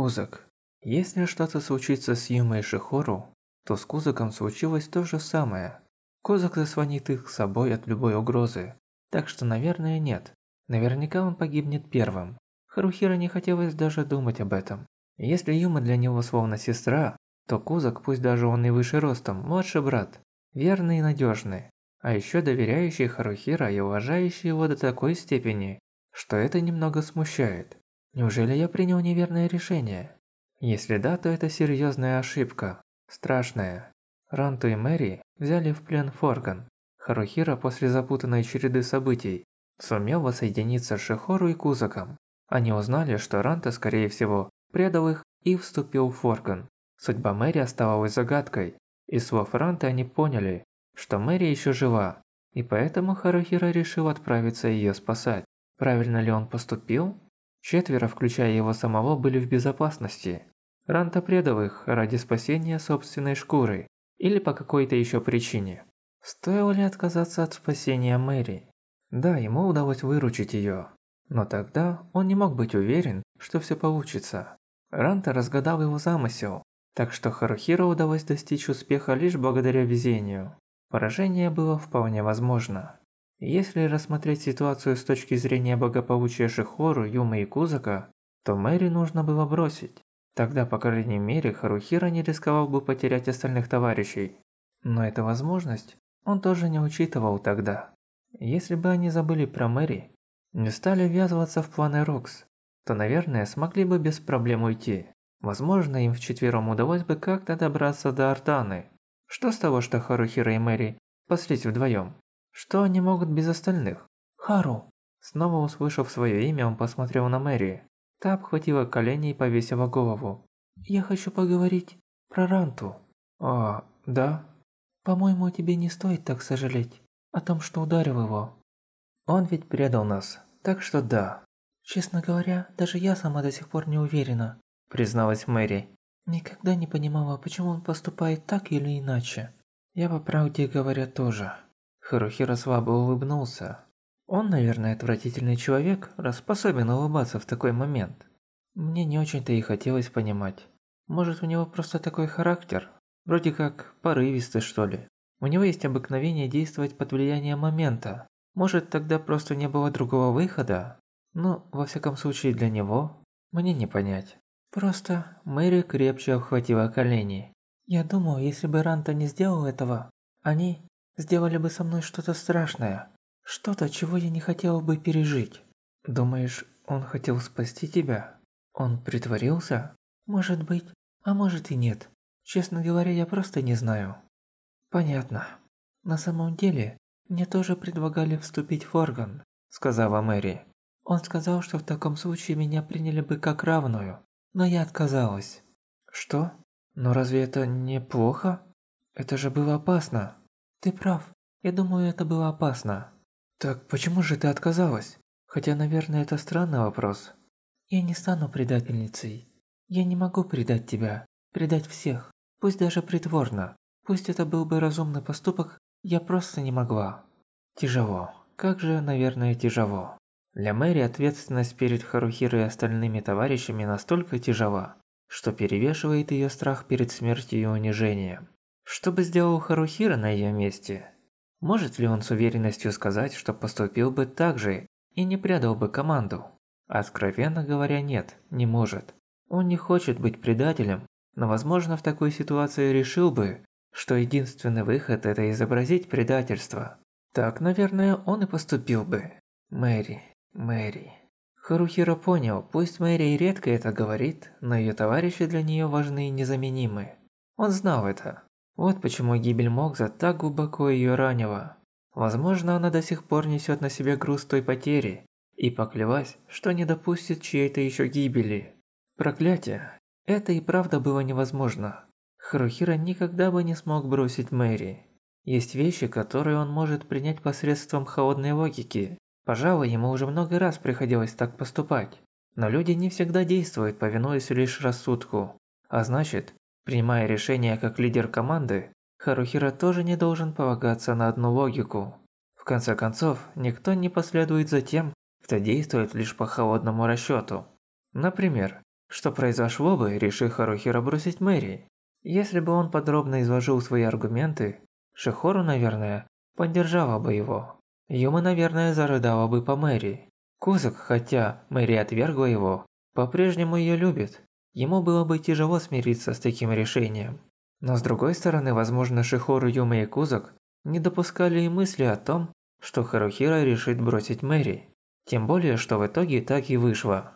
Кузак. Если что-то случится с Юмой и Шихору, то с Кузаком случилось то же самое. Кузак заслонит их с собой от любой угрозы, так что, наверное, нет. Наверняка он погибнет первым. Харухира не хотелось даже думать об этом. Если Юма для него словно сестра, то Кузак, пусть даже он и выше ростом, младший брат, верный и надежный, а еще доверяющий Харухира и уважающий его до такой степени, что это немного смущает. Неужели я принял неверное решение? Если да, то это серьезная ошибка, страшная. Ранту и Мэри взяли в плен Форган. Харухира после запутанной череды событий сумел воссоединиться с Шихору и Кузаком. Они узнали, что Ранта, скорее всего, предал их и вступил в Форган. Судьба Мэри оставалась загадкой. Из слов Ранты они поняли, что Мэри еще жива, и поэтому Харухира решил отправиться ее спасать. Правильно ли он поступил? Четверо, включая его самого, были в безопасности. Ранта предал их ради спасения собственной шкуры или по какой-то еще причине. Стоило ли отказаться от спасения Мэри? Да, ему удалось выручить ее, но тогда он не мог быть уверен, что все получится. Ранта разгадал его замысел, так что Харухиро удалось достичь успеха лишь благодаря везению. Поражение было вполне возможно. Если рассмотреть ситуацию с точки зрения благополучия Шихору, Юмы и Кузака, то Мэри нужно было бросить. Тогда, по крайней мере, Харухира не рисковал бы потерять остальных товарищей. Но эту возможность он тоже не учитывал тогда. Если бы они забыли про Мэри, не стали ввязываться в планы Рокс, то, наверное, смогли бы без проблем уйти. Возможно, им вчетвером удалось бы как-то добраться до Артаны. Что с того, что Харухира и Мэри паслись вдвоем? Что они могут без остальных? Хару! Снова услышав свое имя, он посмотрел на Мэри. Та обхватила колени и повесила голову. «Я хочу поговорить про Ранту». «А, да?» «По-моему, тебе не стоит так сожалеть о том, что ударил его». «Он ведь предал нас, так что да». «Честно говоря, даже я сама до сих пор не уверена», призналась Мэри. «Никогда не понимала, почему он поступает так или иначе». «Я по правде говоря тоже». Харухира слабо улыбнулся. Он, наверное, отвратительный человек, раз способен улыбаться в такой момент. Мне не очень-то и хотелось понимать. Может, у него просто такой характер? Вроде как порывистый, что ли. У него есть обыкновение действовать под влиянием момента. Может, тогда просто не было другого выхода? Ну, во всяком случае для него, мне не понять. Просто Мэри крепче обхватила колени. Я думаю, если бы Ранта не сделал этого, они сделали бы со мной что-то страшное. Что-то, чего я не хотела бы пережить. Думаешь, он хотел спасти тебя? Он притворился? Может быть, а может и нет. Честно говоря, я просто не знаю. Понятно. На самом деле, мне тоже предлагали вступить в орган, сказала Мэри. Он сказал, что в таком случае меня приняли бы как равную, но я отказалась. Что? Но разве это не плохо? Это же было опасно. Ты прав. Я думаю, это было опасно. Так почему же ты отказалась? Хотя, наверное, это странный вопрос. Я не стану предательницей. Я не могу предать тебя, предать всех, пусть даже притворно. Пусть это был бы разумный поступок, я просто не могла. Тяжело. Как же, наверное, тяжело. Для Мэри ответственность перед Харухирой и остальными товарищами настолько тяжела, что перевешивает ее страх перед смертью и унижением. Что бы сделал Харухира на ее месте? Может ли он с уверенностью сказать, что поступил бы так же и не предал бы команду? Откровенно говоря, нет, не может. Он не хочет быть предателем, но возможно в такой ситуации решил бы, что единственный выход это изобразить предательство. Так, наверное, он и поступил бы. Мэри, Мэри. Харухиро понял, пусть Мэри редко это говорит, но ее товарищи для нее важны и незаменимы. Он знал это. Вот почему гибель Мокза так глубоко ее ранила. Возможно, она до сих пор несет на себе груз той потери и поклялась, что не допустит чьей-то еще гибели. Проклятие. Это и правда было невозможно. Харухира никогда бы не смог бросить Мэри. Есть вещи, которые он может принять посредством холодной логики. Пожалуй, ему уже много раз приходилось так поступать. Но люди не всегда действуют, повинуясь лишь рассудку. А значит, Принимая решение как лидер команды, Харухира тоже не должен полагаться на одну логику. В конце концов, никто не последует за тем, кто действует лишь по холодному расчету. Например, что произошло бы, реши Харухира бросить Мэри. Если бы он подробно изложил свои аргументы, Шихору, наверное, поддержала бы его. Юма, наверное, зарыдала бы по Мэри. Кузак, хотя Мэри отвергла его, по-прежнему ее любит. Ему было бы тяжело смириться с таким решением. Но с другой стороны, возможно, Шихору, Юма и Кузак не допускали и мысли о том, что Харухира решит бросить Мэри. Тем более, что в итоге так и вышло.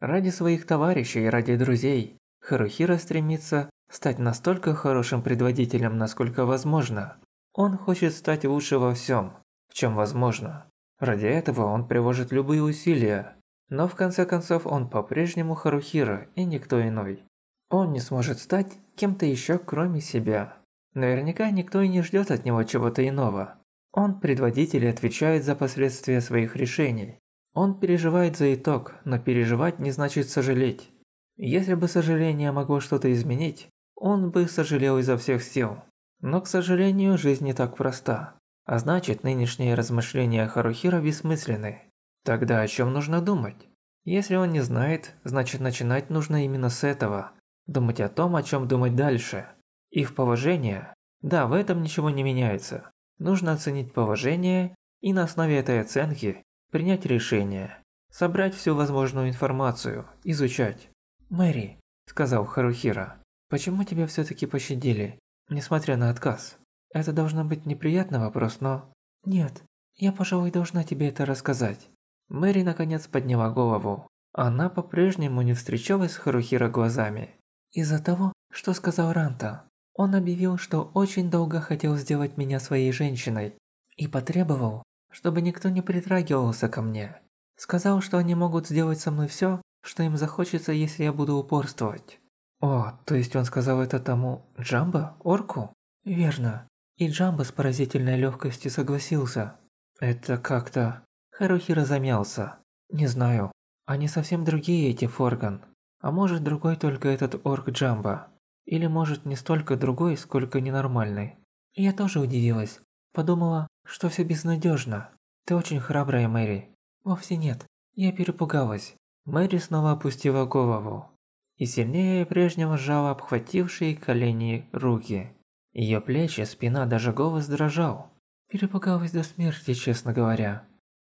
Ради своих товарищей и ради друзей, Харухира стремится стать настолько хорошим предводителем, насколько возможно. Он хочет стать лучше во всем, в чем возможно. Ради этого он приложит любые усилия. Но в конце концов он по-прежнему Харухира и никто иной. Он не сможет стать кем-то еще кроме себя. Наверняка никто и не ждет от него чего-то иного. Он предводитель и отвечает за последствия своих решений. Он переживает за итог, но переживать не значит сожалеть. Если бы сожаление могло что-то изменить, он бы сожалел изо всех сил. Но, к сожалению, жизнь не так проста. А значит, нынешние размышления Харухира бессмысленны. Тогда о чем нужно думать? Если он не знает, значит начинать нужно именно с этого. Думать о том, о чем думать дальше. Их положение? Да, в этом ничего не меняется. Нужно оценить положение и на основе этой оценки принять решение. Собрать всю возможную информацию, изучать. «Мэри», – сказал Харухира, – «почему тебя все-таки пощадили, несмотря на отказ? Это должно быть неприятный вопрос, но...» «Нет, я, пожалуй, должна тебе это рассказать». Мэри наконец подняла голову. Она по-прежнему не встречалась с Харухира глазами. «Из-за того, что сказал Ранта. Он объявил, что очень долго хотел сделать меня своей женщиной и потребовал, чтобы никто не притрагивался ко мне. Сказал, что они могут сделать со мной все, что им захочется, если я буду упорствовать. О, то есть он сказал это тому Джамбо, орку? Верно. И Джамбо с поразительной легкостью согласился. Это как-то... Харухира замялся. Не знаю. Они совсем другие, эти Форган. А может, другой только этот орк Джамбо. Или может не столько другой, сколько ненормальный. Я тоже удивилась. Подумала, что все безнадежно. Ты очень храбрая, Мэри. Вовсе нет. Я перепугалась. Мэри снова опустила голову. И сильнее прежнего сжала обхватившие колени руки. Ее плечи, спина, даже голос дрожал. Перепугалась до смерти, честно говоря.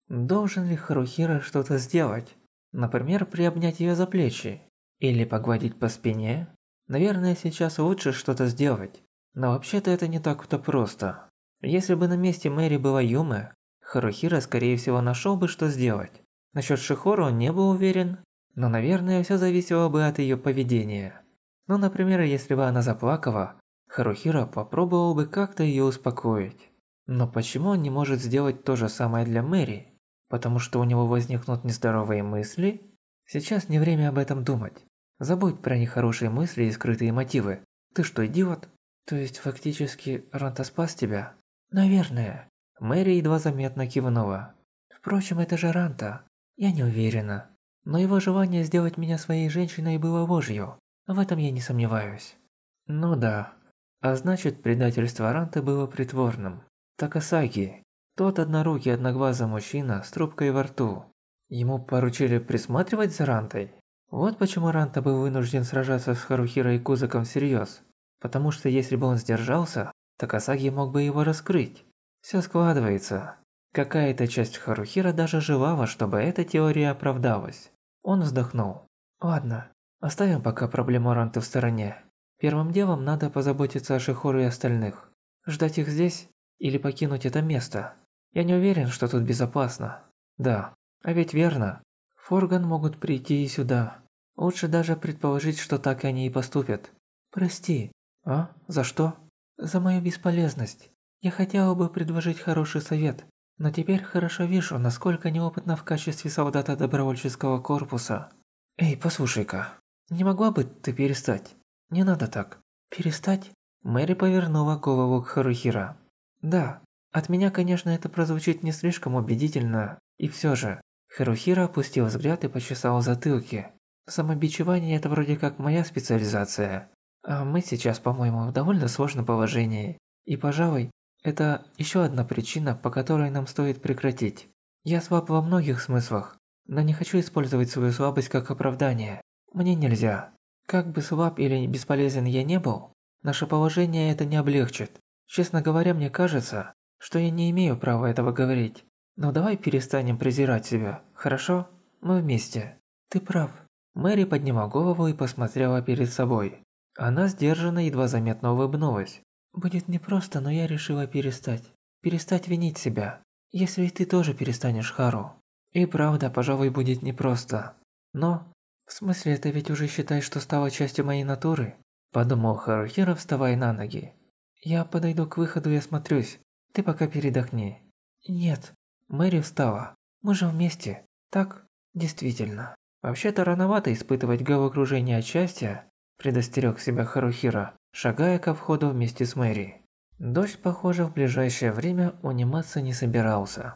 Должен ли Харухира что-то сделать? Например, приобнять ее за плечи? Или погладить по спине? Наверное, сейчас лучше что-то сделать. Но вообще-то это не так-то просто. Если бы на месте Мэри была Юмы, Харухира, скорее всего, нашел бы, что сделать. Насчет Шихору он не был уверен, но, наверное, все зависело бы от ее поведения. Ну, например, если бы она заплакала, Харухира попробовал бы как-то ее успокоить. Но почему он не может сделать то же самое для Мэри? Потому что у него возникнут нездоровые мысли? Сейчас не время об этом думать. Забудь про нехорошие мысли и скрытые мотивы. Ты что, идиот? То есть, фактически, Ранта спас тебя? Наверное. Мэри едва заметно кивнула. Впрочем, это же Ранта. Я не уверена. Но его желание сделать меня своей женщиной было ложью. В этом я не сомневаюсь. Ну да. А значит, предательство Ранта было притворным. Такасаки. Тот однорукий одноглазый мужчина с трубкой во рту. Ему поручили присматривать за Рантой? Вот почему Ранта был вынужден сражаться с Харухиро и Кузаком всерьез. Потому что если бы он сдержался, Такасаги мог бы его раскрыть. Все складывается. Какая-то часть Харухира даже желала, чтобы эта теория оправдалась. Он вздохнул. Ладно, оставим пока проблему Ранты в стороне. Первым делом надо позаботиться о Шихору и остальных. Ждать их здесь или покинуть это место. Я не уверен, что тут безопасно. Да, а ведь верно, Форган могут прийти и сюда. Лучше даже предположить, что так они и поступят. Прости. А? За что? За мою бесполезность. Я хотела бы предложить хороший совет, но теперь хорошо вижу, насколько неопытна в качестве солдата добровольческого корпуса. Эй, послушай-ка, не могла бы ты перестать? Не надо так. Перестать? Мэри повернула голову к Харухира. Да, от меня, конечно, это прозвучит не слишком убедительно, и все же, Харухира опустил взгляд и почесал затылки. Самобичевание – это вроде как моя специализация. А мы сейчас, по-моему, в довольно сложном положении. И, пожалуй, это еще одна причина, по которой нам стоит прекратить. Я слаб во многих смыслах, но не хочу использовать свою слабость как оправдание. Мне нельзя. Как бы слаб или бесполезен я не был, наше положение это не облегчит. Честно говоря, мне кажется, что я не имею права этого говорить. Но давай перестанем презирать себя, хорошо? Мы вместе. Ты прав. Мэри подняла голову и посмотрела перед собой. Она сдержанно едва заметно улыбнулась. Будет непросто, но я решила перестать. Перестать винить себя. Если и ты тоже перестанешь, Хару. И правда, пожалуй, будет непросто. Но... В смысле, это ведь уже считай, что стало частью моей натуры? Подумал Харухира, вставая на ноги. Я подойду к выходу и осмотрюсь. Ты пока передохни. Нет. Мэри встала. Мы же вместе. Так? Действительно. Вообще-то рановато испытывать головокружение от счастья, предостерег себя Харухира, шагая ко входу вместе с Мэри. Дождь, похоже, в ближайшее время униматься не собирался.